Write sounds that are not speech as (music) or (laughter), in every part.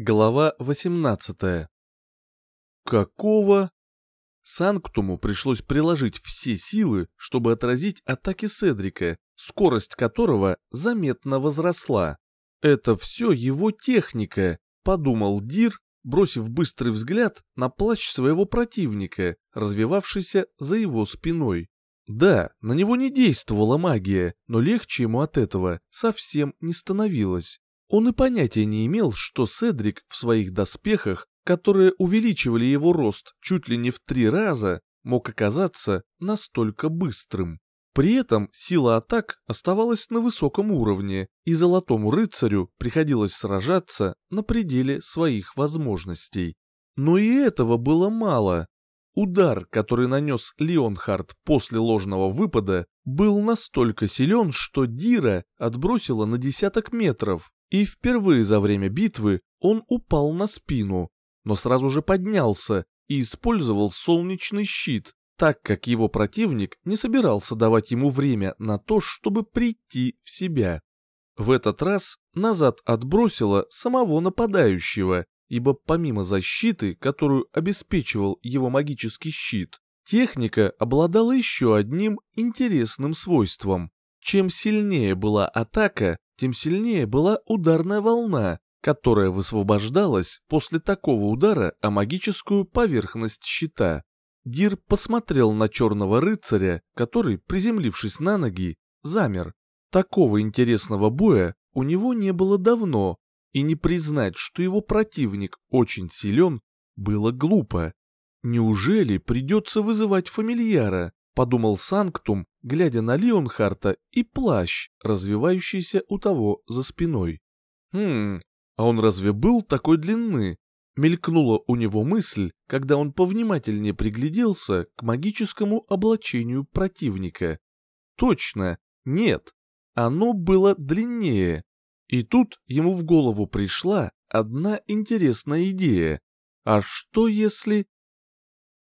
Глава 18. Какого? Санктуму пришлось приложить все силы, чтобы отразить атаки Седрика, скорость которого заметно возросла. Это все его техника, подумал Дир, бросив быстрый взгляд на плащ своего противника, развивавшийся за его спиной. Да, на него не действовала магия, но легче ему от этого совсем не становилось. Он и понятия не имел, что Седрик в своих доспехах, которые увеличивали его рост чуть ли не в три раза, мог оказаться настолько быстрым. При этом сила атак оставалась на высоком уровне, и Золотому Рыцарю приходилось сражаться на пределе своих возможностей. Но и этого было мало. Удар, который нанес Леонхард после ложного выпада, был настолько силен, что Дира отбросила на десяток метров, и впервые за время битвы он упал на спину, но сразу же поднялся и использовал солнечный щит, так как его противник не собирался давать ему время на то, чтобы прийти в себя. В этот раз назад отбросило самого нападающего, ибо помимо защиты, которую обеспечивал его магический щит, техника обладала еще одним интересным свойством. Чем сильнее была атака, тем сильнее была ударная волна, которая высвобождалась после такого удара о магическую поверхность щита. Дир посмотрел на черного рыцаря, который, приземлившись на ноги, замер. Такого интересного боя у него не было давно, и не признать, что его противник очень силен, было глупо. Неужели придется вызывать фамильяра? Подумал Санктум, глядя на Леонхарта и плащ, развивающийся у того за спиной. Хм, а он разве был такой длины? Мелькнула у него мысль, когда он повнимательнее пригляделся к магическому облачению противника. Точно, нет, оно было длиннее. И тут ему в голову пришла одна интересная идея. А что если...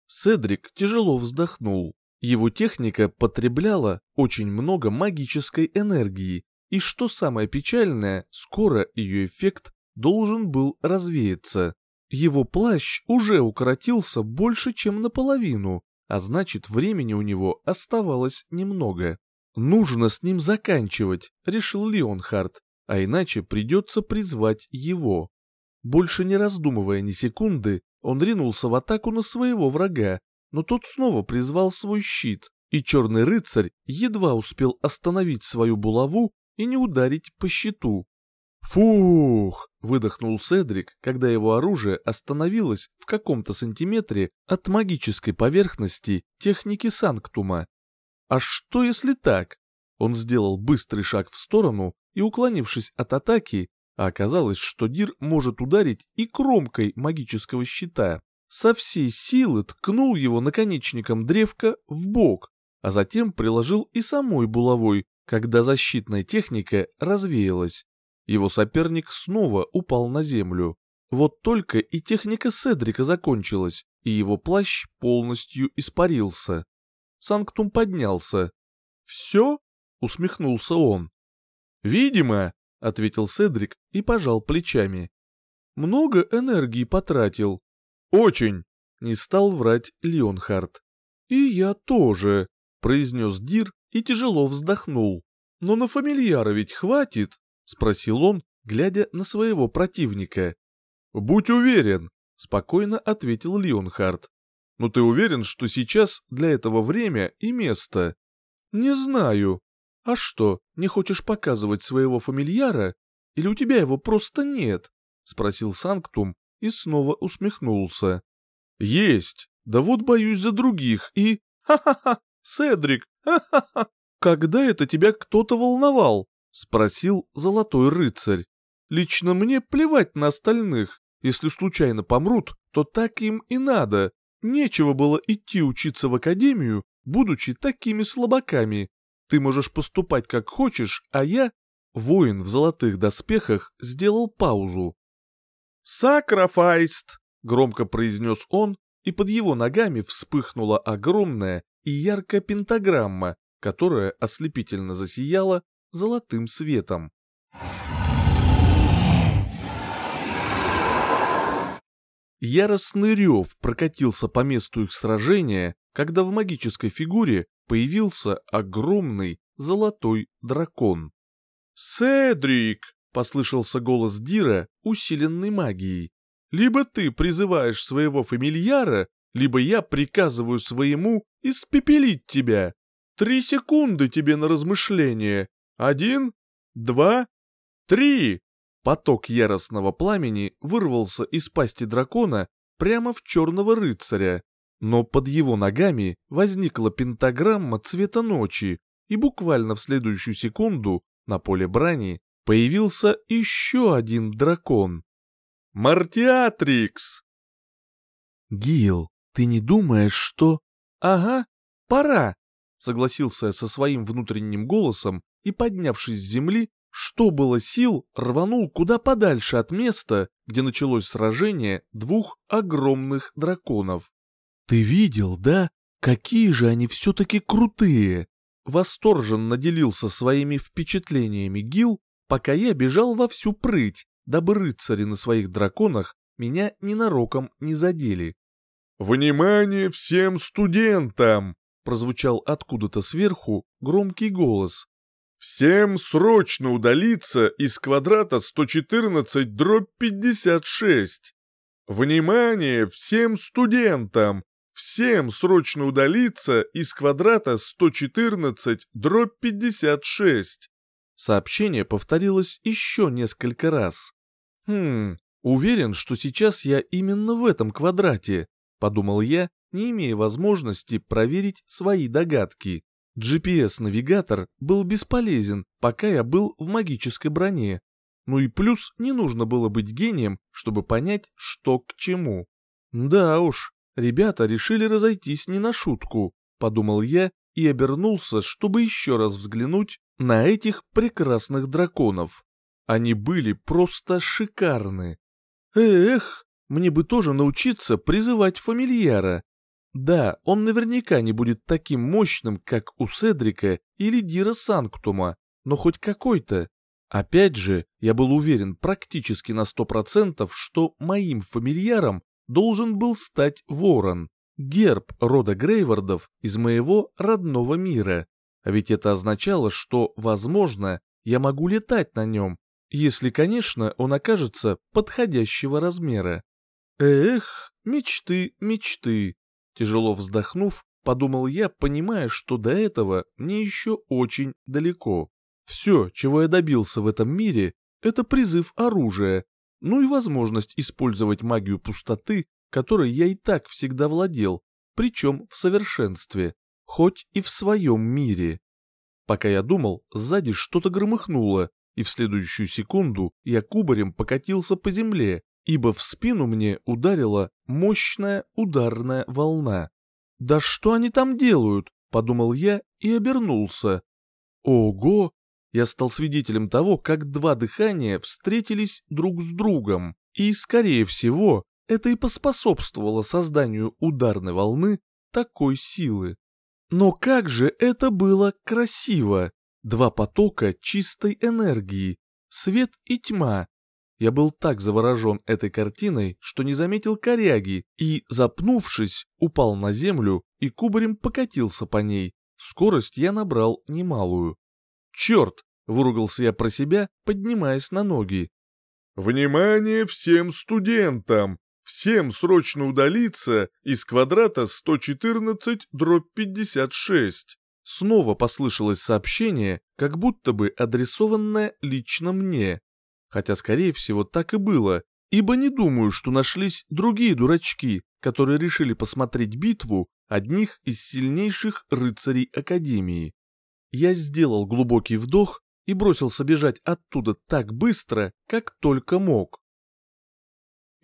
Седрик тяжело вздохнул. Его техника потребляла очень много магической энергии, и что самое печальное, скоро ее эффект должен был развеяться. Его плащ уже укоротился больше, чем наполовину, а значит времени у него оставалось немного. «Нужно с ним заканчивать», — решил Леонхард, а иначе придется призвать его. Больше не раздумывая ни секунды, он ринулся в атаку на своего врага, но тот снова призвал свой щит, и черный рыцарь едва успел остановить свою булаву и не ударить по щиту. «Фух!» — выдохнул Седрик, когда его оружие остановилось в каком-то сантиметре от магической поверхности техники Санктума. «А что если так?» Он сделал быстрый шаг в сторону и, уклонившись от атаки, а оказалось, что Дир может ударить и кромкой магического щита со всей силы ткнул его наконечником древка в бок, а затем приложил и самой булавой, когда защитная техника развеялась. Его соперник снова упал на землю. Вот только и техника Седрика закончилась, и его плащ полностью испарился. Санктум поднялся. «Все?» — усмехнулся он. «Видимо», — ответил Седрик и пожал плечами. «Много энергии потратил. «Очень!» — не стал врать Леонхард. «И я тоже», — произнес Дир и тяжело вздохнул. «Но на фамильяра ведь хватит?» — спросил он, глядя на своего противника. «Будь уверен», — спокойно ответил Леонхард. «Но ты уверен, что сейчас для этого время и место?» «Не знаю. А что, не хочешь показывать своего фамильяра? Или у тебя его просто нет?» — спросил Санктум, и снова усмехнулся. «Есть! Да вот боюсь за других и... Ха-ха-ха! Седрик! Ха-ха-ха! Когда это тебя кто-то волновал?» — спросил Золотой Рыцарь. «Лично мне плевать на остальных. Если случайно помрут, то так им и надо. Нечего было идти учиться в академию, будучи такими слабаками. Ты можешь поступать как хочешь, а я...» Воин в золотых доспехах сделал паузу. «Сакрафайст!» — громко произнес он, и под его ногами вспыхнула огромная и яркая пентаграмма, которая ослепительно засияла золотым светом. Яростный рев прокатился по месту их сражения, когда в магической фигуре появился огромный золотой дракон. «Седрик!» — послышался голос Дира, усиленный магией. «Либо ты призываешь своего фамильяра, либо я приказываю своему испепелить тебя. Три секунды тебе на размышление. Один, два, три!» Поток яростного пламени вырвался из пасти дракона прямо в черного рыцаря, но под его ногами возникла пентаграмма цвета ночи, и буквально в следующую секунду на поле брани появился еще один дракон. «Мартиатрикс!» «Гил, ты не думаешь, что...» «Ага, пора!» согласился со своим внутренним голосом и, поднявшись с земли, что было сил, рванул куда подальше от места, где началось сражение двух огромных драконов. «Ты видел, да? Какие же они все-таки крутые!» Восторженно делился своими впечатлениями Гил, пока я бежал во всю прыть, дабы рыцари на своих драконах меня ненароком не задели. «Внимание всем студентам!» прозвучал откуда-то сверху громкий голос. «Всем срочно удалиться из квадрата 114 дробь 56! Внимание всем студентам! Всем срочно удалиться из квадрата 114 дробь 56!» Сообщение повторилось еще несколько раз. «Хм, уверен, что сейчас я именно в этом квадрате», — подумал я, не имея возможности проверить свои догадки. GPS-навигатор был бесполезен, пока я был в магической броне. Ну и плюс не нужно было быть гением, чтобы понять, что к чему. Да уж, ребята решили разойтись не на шутку, подумал я и обернулся, чтобы еще раз взглянуть на этих прекрасных драконов. Они были просто шикарны. Эх, мне бы тоже научиться призывать фамильяра. Да, он наверняка не будет таким мощным, как у Седрика или Дира Санктума, но хоть какой-то. Опять же, я был уверен практически на сто процентов, что моим фамильяром должен был стать ворон, герб рода Грейвардов из моего родного мира. А ведь это означало, что, возможно, я могу летать на нем, если, конечно, он окажется подходящего размера. Эх, мечты, мечты. Тяжело вздохнув, подумал я, понимая, что до этого мне еще очень далеко. Все, чего я добился в этом мире, это призыв оружия, ну и возможность использовать магию пустоты, которой я и так всегда владел, причем в совершенстве, хоть и в своем мире. Пока я думал, сзади что-то громыхнуло, и в следующую секунду я кубарем покатился по земле, ибо в спину мне ударила мощная ударная волна. «Да что они там делают?» — подумал я и обернулся. «Ого!» Я стал свидетелем того, как два дыхания встретились друг с другом, и, скорее всего, это и поспособствовало созданию ударной волны такой силы. Но как же это было красиво! Два потока чистой энергии, свет и тьма, я был так заворожен этой картиной, что не заметил коряги и, запнувшись, упал на землю и кубарем покатился по ней. Скорость я набрал немалую. «Черт!» — выругался я про себя, поднимаясь на ноги. «Внимание всем студентам! Всем срочно удалиться из квадрата 114 дробь 56!» Снова послышалось сообщение, как будто бы адресованное лично мне хотя, скорее всего, так и было, ибо не думаю, что нашлись другие дурачки, которые решили посмотреть битву одних из сильнейших рыцарей Академии. Я сделал глубокий вдох и бросился бежать оттуда так быстро, как только мог.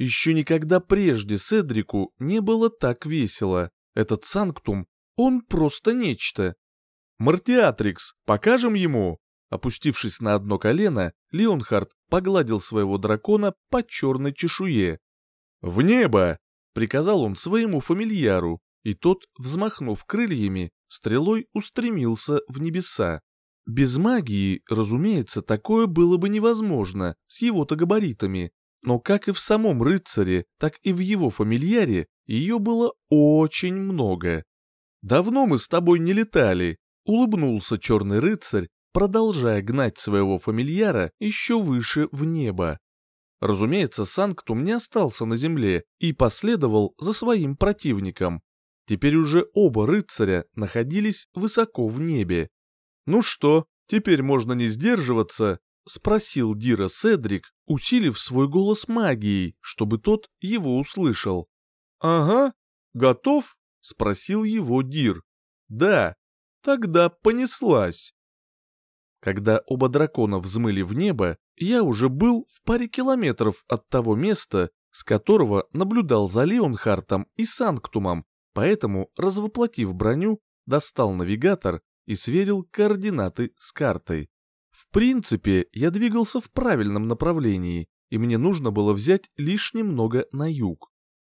Еще никогда прежде Седрику не было так весело. Этот Санктум, он просто нечто. «Мартиатрикс, покажем ему?» Опустившись на одно колено, Леонхард погладил своего дракона по черной чешуе. «В небо!» — приказал он своему фамильяру, и тот, взмахнув крыльями, стрелой устремился в небеса. Без магии, разумеется, такое было бы невозможно с его-то габаритами, Но как и в самом рыцаре, так и в его фамильяре ее было очень много. «Давно мы с тобой не летали», — улыбнулся черный рыцарь, продолжая гнать своего фамильяра еще выше в небо. Разумеется, Санктум не остался на земле и последовал за своим противником. Теперь уже оба рыцаря находились высоко в небе. «Ну что, теперь можно не сдерживаться?» — спросил Дира Седрик, усилив свой голос магией, чтобы тот его услышал. «Ага, готов?» — спросил его Дир. «Да, тогда понеслась». Когда оба дракона взмыли в небо, я уже был в паре километров от того места, с которого наблюдал за Леонхартом и Санктумом, поэтому, развоплотив броню, достал навигатор и сверил координаты с картой. В принципе, я двигался в правильном направлении, и мне нужно было взять лишь немного на юг.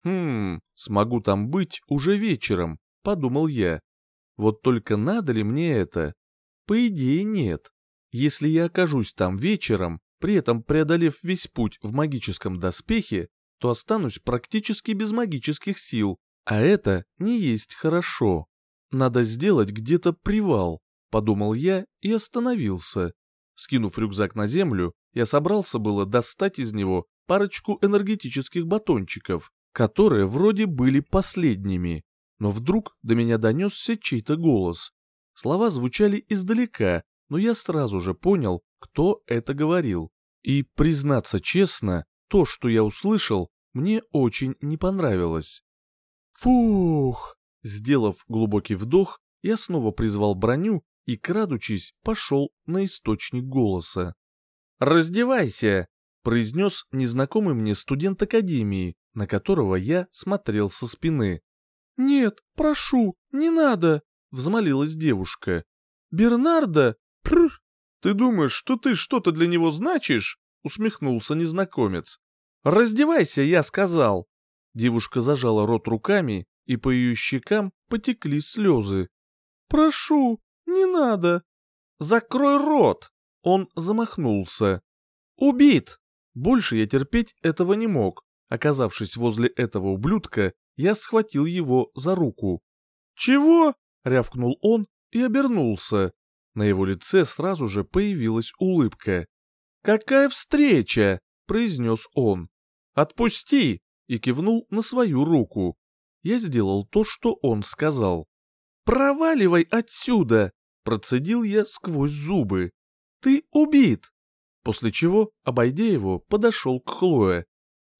«Хм, смогу там быть уже вечером», — подумал я. «Вот только надо ли мне это?» По идее, нет. Если я окажусь там вечером, при этом преодолев весь путь в магическом доспехе, то останусь практически без магических сил, а это не есть хорошо. Надо сделать где-то привал, подумал я и остановился. Скинув рюкзак на землю, я собрался было достать из него парочку энергетических батончиков, которые вроде были последними. Но вдруг до меня донесся чей-то голос. Слова звучали издалека, но я сразу же понял, кто это говорил. И, признаться честно, то, что я услышал, мне очень не понравилось. Фух! Сделав глубокий вдох, я снова призвал броню и, крадучись, пошел на источник голоса. «Раздевайся!» — произнес незнакомый мне студент академии, на которого я смотрел со спины. «Нет, прошу, не надо!» — взмолилась девушка. «Бернардо? Пр! Ты думаешь, что ты что-то для него значишь?» — усмехнулся незнакомец. «Раздевайся, я сказал!» Девушка зажала рот руками, и по ее щекам потекли слезы. «Прошу, не надо!» «Закрой рот!» Он замахнулся. «Убит!» Больше я терпеть этого не мог. Оказавшись возле этого ублюдка, я схватил его за руку. «Чего?» — рявкнул он и обернулся. На его лице сразу же появилась улыбка. «Какая встреча!» — произнес он. «Отпусти!» — и кивнул на свою руку. Я сделал то, что он сказал. «Проваливай отсюда!» — процедил я сквозь зубы. «Ты убит!» После чего, обойдя его, подошел к Хлое.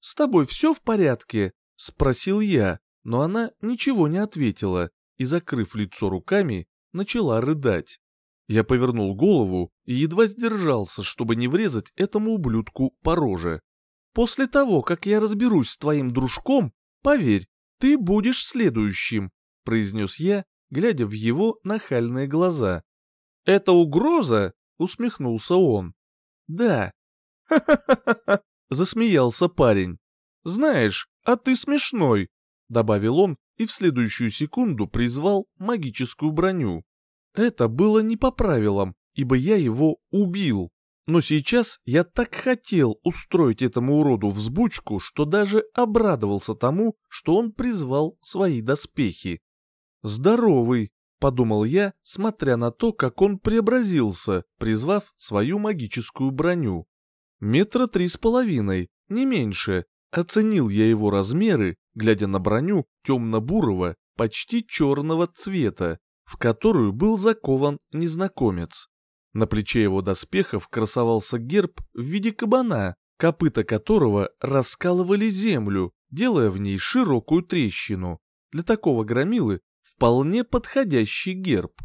«С тобой все в порядке?» — спросил я, но она ничего не ответила и, закрыв лицо руками, начала рыдать. Я повернул голову и едва сдержался, чтобы не врезать этому ублюдку по роже. «После того, как я разберусь с твоим дружком, поверь, ты будешь следующим», — произнес я, глядя в его нахальные глаза. «Это угроза?» — усмехнулся он. «Да». «Ха-ха-ха-ха!» (laughs) — засмеялся парень. «Знаешь, а ты смешной», — добавил он и в следующую секунду призвал магическую броню. Это было не по правилам, ибо я его убил. Но сейчас я так хотел устроить этому уроду взбучку, что даже обрадовался тому, что он призвал свои доспехи. «Здоровый», — подумал я, смотря на то, как он преобразился, призвав свою магическую броню. Метра три с половиной, не меньше. Оценил я его размеры, глядя на броню темно-бурого, почти черного цвета, в которую был закован незнакомец. На плече его доспехов красовался герб в виде кабана, копыта которого раскалывали землю, делая в ней широкую трещину. Для такого громилы вполне подходящий герб.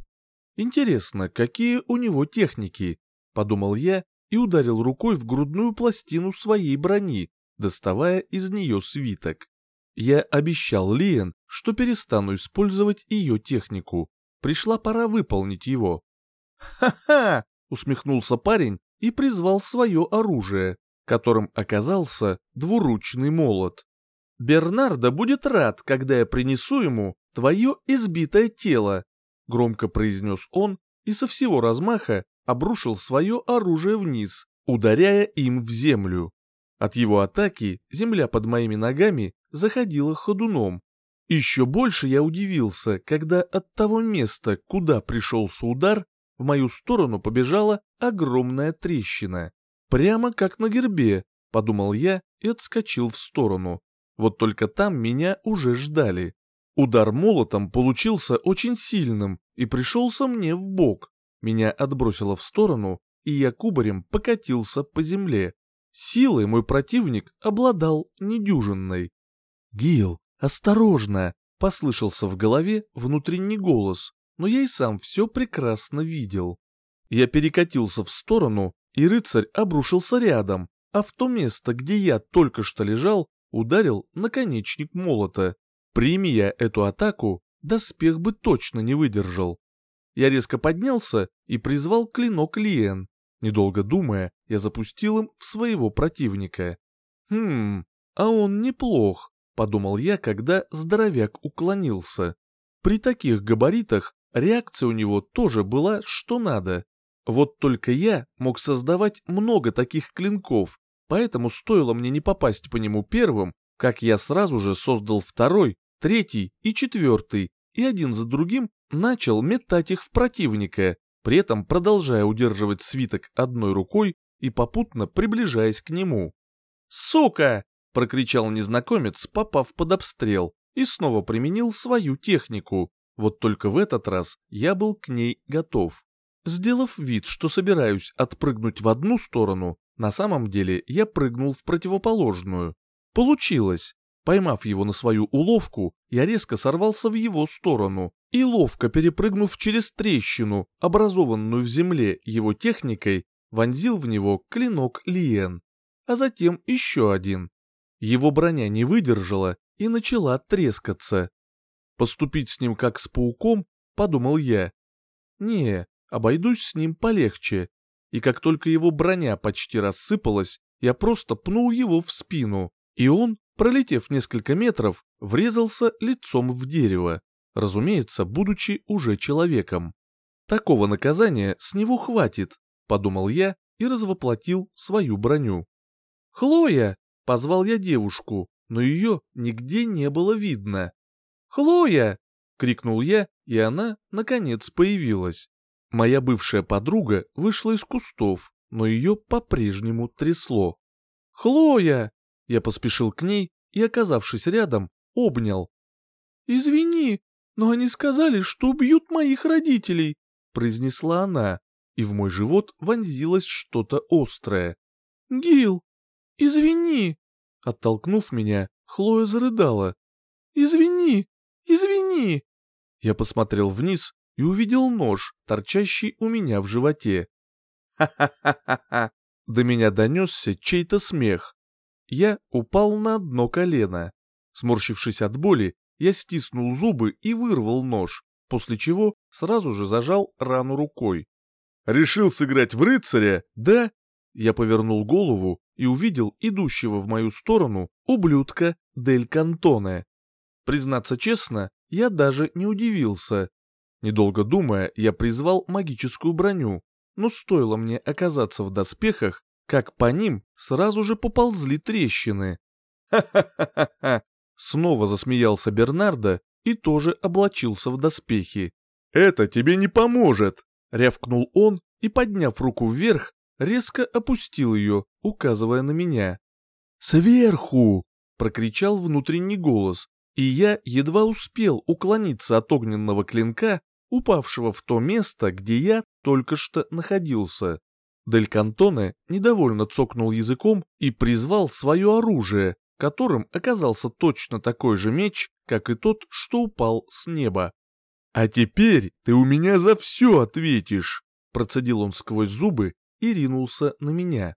Интересно, какие у него техники, подумал я и ударил рукой в грудную пластину своей брони, доставая из нее свиток. Я обещал Лиен, что перестану использовать ее технику, Пришла пора выполнить его. «Ха-ха!» — усмехнулся парень и призвал свое оружие, которым оказался двуручный молот. «Бернардо будет рад, когда я принесу ему твое избитое тело», — громко произнес он и со всего размаха обрушил свое оружие вниз, ударяя им в землю. От его атаки земля под моими ногами заходила ходуном. Еще больше я удивился, когда от того места, куда пришелся удар, в мою сторону побежала огромная трещина. Прямо как на гербе, подумал я и отскочил в сторону. Вот только там меня уже ждали. Удар молотом получился очень сильным и пришелся мне в бок. Меня отбросило в сторону, и я кубарем покатился по земле. Силой мой противник обладал недюжинной. «Гил, осторожно!» — послышался в голове внутренний голос, но я и сам все прекрасно видел. Я перекатился в сторону, и рыцарь обрушился рядом, а в то место, где я только что лежал, ударил наконечник молота. Прими я эту атаку, доспех бы точно не выдержал. Я резко поднялся и призвал клинок Лиен. Недолго думая, я запустил им в своего противника. «Хм, а он неплох», — подумал я, когда здоровяк уклонился. При таких габаритах реакция у него тоже была что надо. Вот только я мог создавать много таких клинков, поэтому стоило мне не попасть по нему первым, как я сразу же создал второй, третий и четвертый, и один за другим начал метать их в противника, при этом продолжая удерживать свиток одной рукой и попутно приближаясь к нему. «Сука!» — прокричал незнакомец, попав под обстрел, и снова применил свою технику. Вот только в этот раз я был к ней готов. Сделав вид, что собираюсь отпрыгнуть в одну сторону, на самом деле я прыгнул в противоположную. Получилось. Поймав его на свою уловку, я резко сорвался в его сторону и, ловко перепрыгнув через трещину, образованную в земле его техникой, вонзил в него клинок Лиен, а затем еще один. Его броня не выдержала и начала трескаться. Поступить с ним как с пауком, подумал я. Не, обойдусь с ним полегче. И как только его броня почти рассыпалась, я просто пнул его в спину, и он, пролетев несколько метров, врезался лицом в дерево, разумеется, будучи уже человеком. Такого наказания с него хватит, подумал я и развоплотил свою броню. «Хлоя!» — позвал я девушку, но ее нигде не было видно. «Хлоя!» — крикнул я, и она, наконец, появилась. Моя бывшая подруга вышла из кустов, но ее по-прежнему трясло. «Хлоя!» Я поспешил к ней и, оказавшись рядом, обнял. «Извини, но они сказали, что убьют моих родителей», — произнесла она, и в мой живот вонзилось что-то острое. «Гил, извини!» Оттолкнув меня, Хлоя зарыдала. «Извини! Извини!» Я посмотрел вниз и увидел нож, торчащий у меня в животе. «Ха-ха-ха-ха-ха!» До меня донесся чей-то смех. Я упал на одно колено. Сморщившись от боли, я стиснул зубы и вырвал нож, после чего сразу же зажал рану рукой. «Решил сыграть в рыцаря, да?» Я повернул голову и увидел идущего в мою сторону ублюдка Дель Кантоне. Признаться честно, я даже не удивился. Недолго думая, я призвал магическую броню, но стоило мне оказаться в доспехах, как по ним сразу же поползли трещины. «Ха-ха-ха-ха!» Снова засмеялся Бернардо и тоже облачился в доспехи. «Это тебе не поможет!» — рявкнул он и, подняв руку вверх, резко опустил ее, указывая на меня. «Сверху!» — прокричал внутренний голос, и я едва успел уклониться от огненного клинка, упавшего в то место, где я только что находился. Дель Кантоне недовольно цокнул языком и призвал свое оружие, которым оказался точно такой же меч, как и тот, что упал с неба. «А теперь ты у меня за все ответишь!» Процедил он сквозь зубы и ринулся на меня.